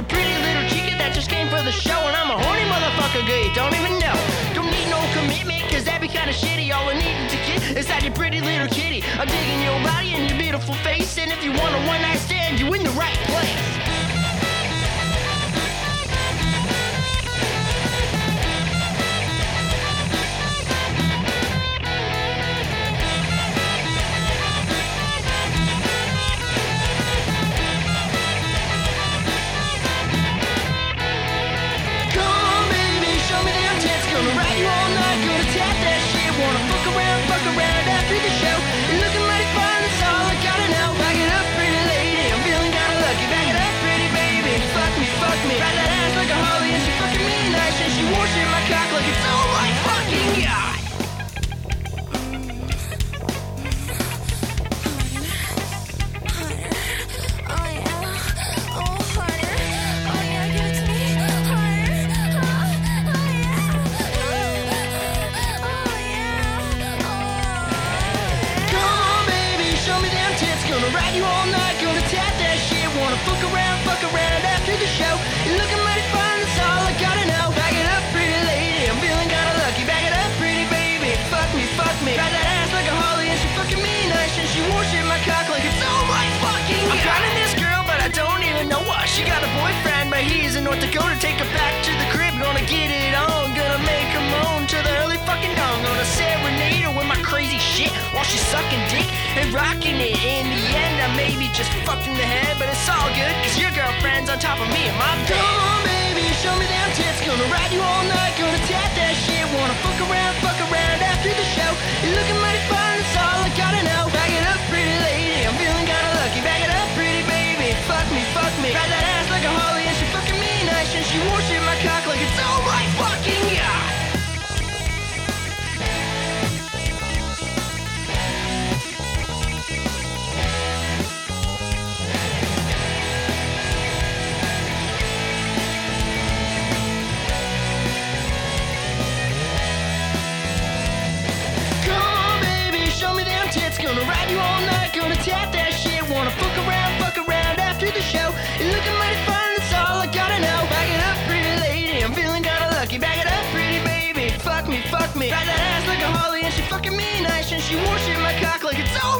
A pretty little chica that just came for the show, and I'm a horny motherfucker, girl. You don't even know. Don't need no commitment, cause that'd be kinda shitty. All I need to get inside your pretty little kitty. I'm digging your body and your beautiful face, and if you want a one night stand, you in the right place. You all night, gonna tap that shit. Wanna fuck around, fuck around after the show. You're looking mighty fine, that's all I gotta know. Back it up, pretty lady, I'm feeling kinda lucky. Back it up, pretty baby, fuck me, fuck me. Ride that ass like a Harley, and she fucking me nice, and she worship my cock like it's all my fucking I'm finding this girl, but I don't even know why. She got a boyfriend, but he's in North Dakota. Take her and rocking it. In the end, I maybe just fucked in the head, but it's all good, cause your girlfriend's on top of me and my bed. And she fucking me nice, and she worship my cock like it's god.